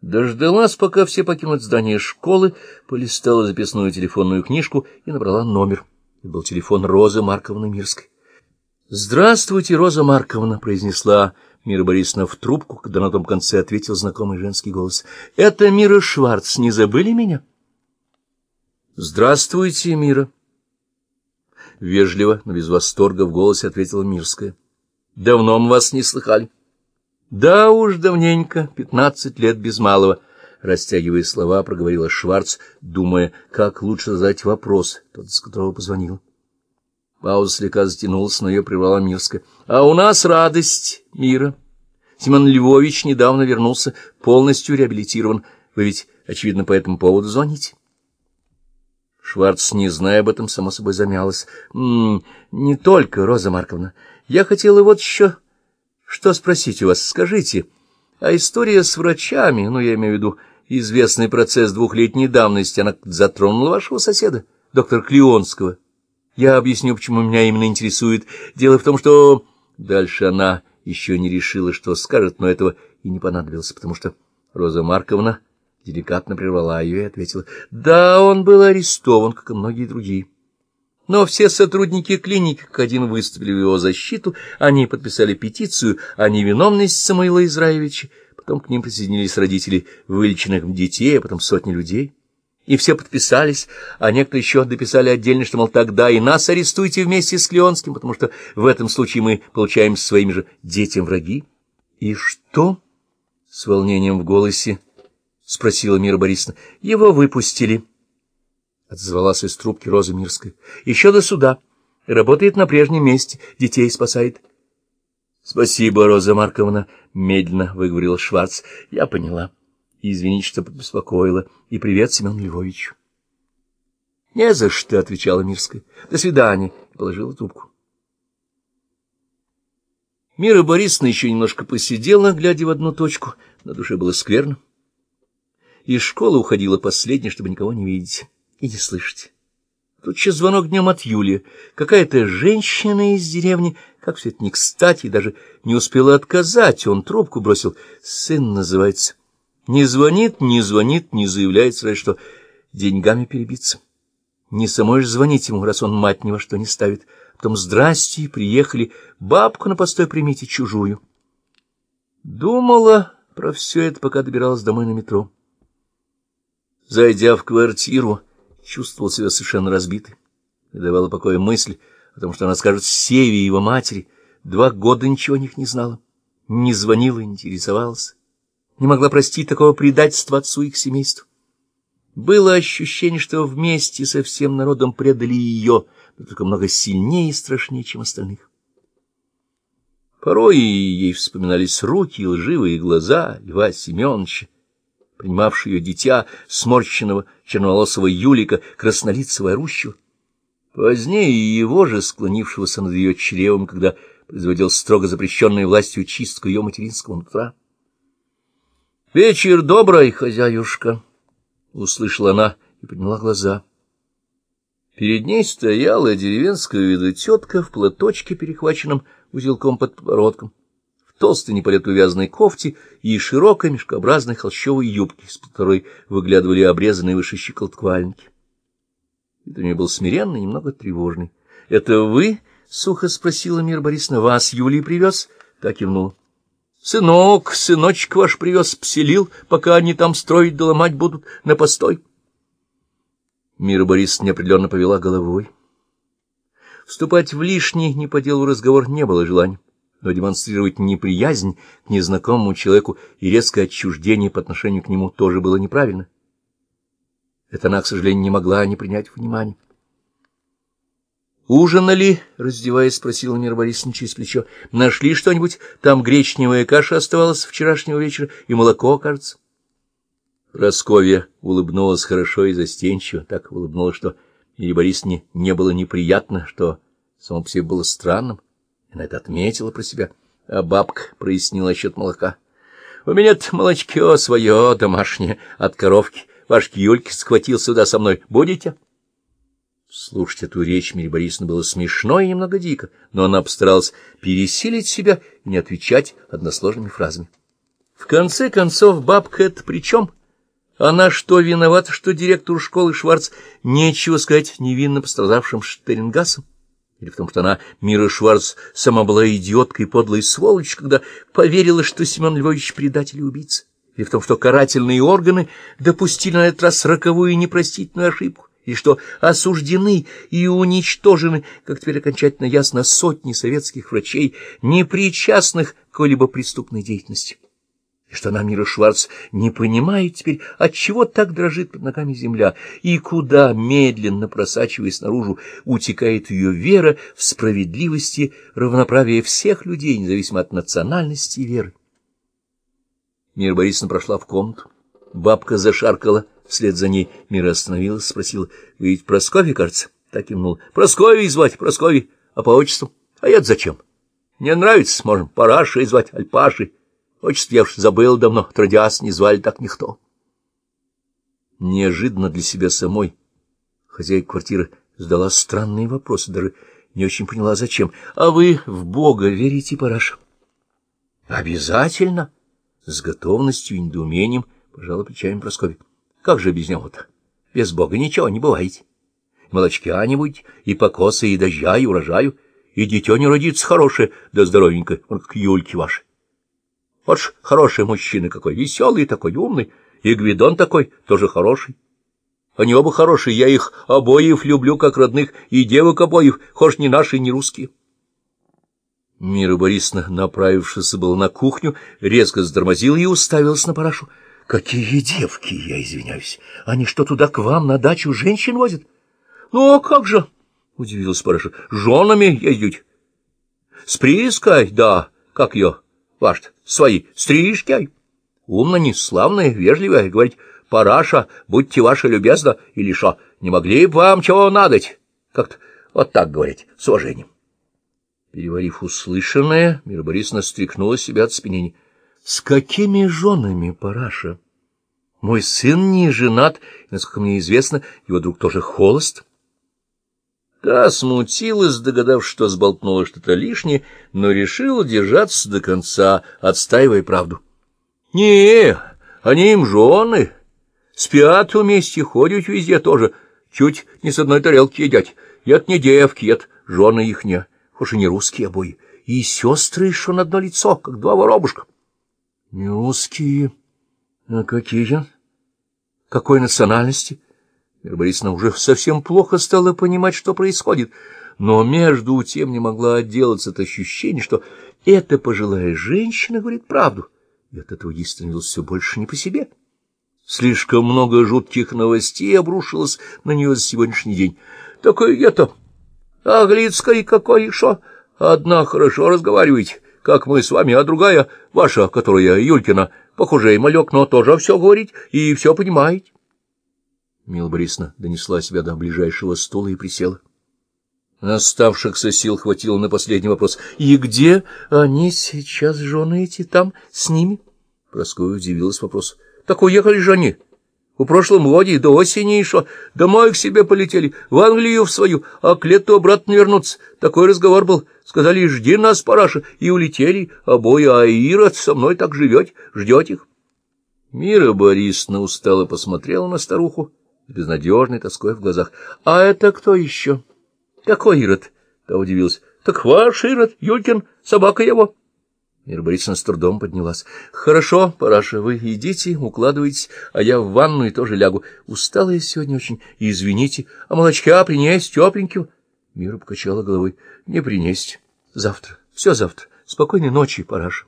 Дождалась, пока все покинут здание школы, полистала записную телефонную книжку и набрала номер. Это был телефон Розы Марковны Мирской. — Здравствуйте, Роза Марковна, — произнесла Мира Борисовна в трубку, когда на том конце ответил знакомый женский голос. — Это Мира Шварц. Не забыли меня? — Здравствуйте, Мира. Вежливо, но без восторга в голосе ответила Мирская. — Давно мы вас не слыхали. — Да уж давненько, пятнадцать лет без малого. Растягивая слова, проговорила Шварц, думая, как лучше задать вопрос, тот, с которого позвонил. Пауза слегка затянулась, но ее прервала Мирская. — А у нас радость мира. Семен Львович недавно вернулся, полностью реабилитирован. Вы ведь, очевидно, по этому поводу звоните? Шварц, не зная об этом, само собой замялась. — Не только, Роза Марковна. Я хотела вот еще что спросить у вас. Скажите, а история с врачами, ну, я имею в виду известный процесс двухлетней давности, она затронула вашего соседа, доктора Клеонского? — я объясню, почему меня именно интересует. Дело в том, что... Дальше она еще не решила, что скажет, но этого и не понадобилось, потому что Роза Марковна деликатно прервала ее и ответила. Да, он был арестован, как и многие другие. Но все сотрудники клиники как один выступили в его защиту, они подписали петицию о невиновности Самуила Израилевича, потом к ним присоединились родители вылеченных детей, а потом сотни людей и все подписались, а некоторые еще дописали отдельно, что, мол, тогда и нас арестуйте вместе с Клеонским, потому что в этом случае мы получаем своим же детям враги. — И что? — с волнением в голосе спросила Мира Борисовна. — Его выпустили. — отзвалась из трубки Роза Мирская. — Еще до суда. Работает на прежнем месте, детей спасает. — Спасибо, Роза Марковна, — медленно выговорил Шварц. — Я поняла. — Извините, что побеспокоила. И привет Семен Львович. — Не за что, — отвечала Мирская. — До свидания. Положила трубку. Мира Борисовна еще немножко посидела, глядя в одну точку. На душе было скверно. Из школы уходила последняя, чтобы никого не видеть и не слышать. Тут еще звонок днем от Юлии. Какая-то женщина из деревни, как все это не кстати, даже не успела отказать. Он трубку бросил. Сын называется. Не звонит, не звонит, не заявляет сразу, что деньгами перебиться. Не самой же звонить ему, раз он мать ни во что не ставит. Потом «Здрасте, приехали, бабку на постой примите чужую». Думала про все это, пока добиралась домой на метро. Зайдя в квартиру, чувствовал себя совершенно разбитой. И давала покоя мысль о том, что она скажет Севе и его матери. Два года ничего о них не знала, не звонила, не интересовалась не могла простить такого предательства отцу их семейству. Было ощущение, что вместе со всем народом предали ее, но только много сильнее и страшнее, чем остальных. Порой ей вспоминались руки и лживые глаза Льва Семеновича, принимавшие ее дитя, сморщенного черноволосого Юлика, краснолицего орущего. Позднее его же, склонившегося над ее чревом, когда производил строго запрещенную властью чистку ее материнского нутра. — Вечер добрый, хозяюшка! — услышала она и подняла глаза. Перед ней стояла деревенская вида тетка в платочке, перехваченном узелком под подбородком, толстой не по лету вязаной кофте и широкой мешкообразной холщовой юбке, с которой выглядывали обрезанные выше щиколоток валенки. Вид у нее был смиренный, немного тревожный. — Это вы? — сухо спросила Мир Борисовна. — Вас Юлий привез? Так кивнул. Сынок, сыночек ваш привез, поселил, пока они там строить да будут на постой. Мира Борис неопределенно повела головой. Вступать в лишний не по делу разговор не было желания, но демонстрировать неприязнь к незнакомому человеку и резкое отчуждение по отношению к нему тоже было неправильно. Это она, к сожалению, не могла не принять внимания. «Ужинали?» — раздеваясь, спросила Мира Борисовна через плечо. «Нашли что-нибудь? Там гречневая каша оставалась вчерашнего вечера, и молоко, кажется». Просковья улыбнулась хорошо и застенчиво, так улыбнулась, что Мире Борисовне не было неприятно, что само по себе было странным. Она это отметила про себя. А бабка прояснила счет молока. «У меня-то молочко свое домашнее от коровки. Ваш Юльки схватил сюда со мной. Будете?» Слушать эту речь Мире Борисовна было смешно и немного дико, но она постаралась пересилить себя и не отвечать односложными фразами. В конце концов, бабка это при чем? Она что, виновата, что директору школы Шварц нечего сказать невинно пострадавшим Штерингасом? Или в том, что она, Мира Шварц, сама была идиоткой и подлой сволочь, когда поверила, что Семен Львович предатель и убийца? Или в том, что карательные органы допустили на этот раз роковую и непростительную ошибку? и что осуждены и уничтожены, как теперь окончательно ясно, сотни советских врачей, не причастных к какой-либо преступной деятельности. И что она, Мира Шварц, не понимает теперь, от чего так дрожит под ногами земля, и куда, медленно просачиваясь наружу, утекает ее вера в справедливости, равноправие всех людей, независимо от национальности и веры. Мира Борисовна прошла в комнату. Бабка зашаркала Вслед за ней Мира остановилась, спросила, — Вы ведь Прасковья, кажется? Так кивнул. — Прасковья звать, Прасковья. А по отчеству? А я зачем? Не нравится, можем Парашей звать, Альпашей. Отчество я уж забыл давно, трудясь не звали так никто. Неожиданно для себя самой хозяйка квартиры задала странные вопросы, даже не очень поняла, зачем. — А вы в Бога верите, Параша? — Обязательно. С готовностью и недоумением пожала плечами Прасковья. Как же без него-то? Без Бога ничего не бывает. Молочка не будет, и покосы, и дождя, и урожаю, и дитё не родится хорошее, да здоровенькое, он как Юльки ваши. Вот ж хороший мужчина какой, веселый такой, умный, и Гвидон такой, тоже хороший. Они оба хорошие, я их обоих люблю, как родных, и девок обоих, хошь не наши, не русские. Мира Борисовна, направившись был на кухню, резко затормозил и уставился на парашу. Какие девки, я извиняюсь. Они что, туда к вам на дачу женщин возят? Ну, а как же? — удивилась Параша. — Женами ездить. С прииской, да. Как ее? Ваш свои стрижки. Умно, не славная, вежливая. Говорить, Параша, будьте ваша любезна, или что, не могли бы вам чего надоть? Как-то вот так говорить, с уважением. Переварив услышанное, Мира Борисовна стряхнула себя от спинения. С какими женами, Параша? Мой сын не женат, насколько мне известно, его друг тоже холост. Та смутилась, догадавшись, что сболтнула что-то лишнее, но решила держаться до конца, отстаивая правду. — Не, они им жены. Спят вместе, ходят везде тоже. Чуть не с одной тарелки едят. Это не девки, это жены ихня. Хоть и не русские обои. И сестры еще на одно лицо, как два воробушка. — Не русские. А какие? Какой национальности? Вера Борисовна уже совсем плохо стала понимать, что происходит, но между тем не могла отделаться от ощущения, что эта пожилая женщина говорит правду, и от этого ей становилось все больше не по себе. Слишком много жутких новостей обрушилось на нее за сегодняшний день. Такое это... Аглицкой какой еще? Одна хорошо разговариваете как мы с вами, а другая, ваша, которая Юлькина, похоже, и малек, но тоже все говорит и все понимает. Мила Борисовна донесла себя до ближайшего стула и присела. Оставшихся сил хватило на последний вопрос. — И где они сейчас, жены эти, там, с ними? Проскоя удивилась вопрос. — Так уехали же они. В прошлом годе до осени еще домой к себе полетели, в Англию в свою, а к лету обратно вернуться. Такой разговор был. Сказали, жди нас, параша, и улетели обои, а Ира со мной так живет, ждет их. Мира Борисовна устало посмотрела на старуху с безнадежной тоской в глазах. — А это кто еще? — Какой Ирод? — Та удивилась. — Так ваш Ирод, Юлькин, собака его. Мира Борисовна с трудом поднялась. — Хорошо, Параша, вы идите, укладывайтесь, а я в ванну и тоже лягу. Устала я сегодня очень, извините. А молочка принесть тепленьким? Мира покачала головой. — Не принесть. Завтра. Все завтра. Спокойной ночи, Параша.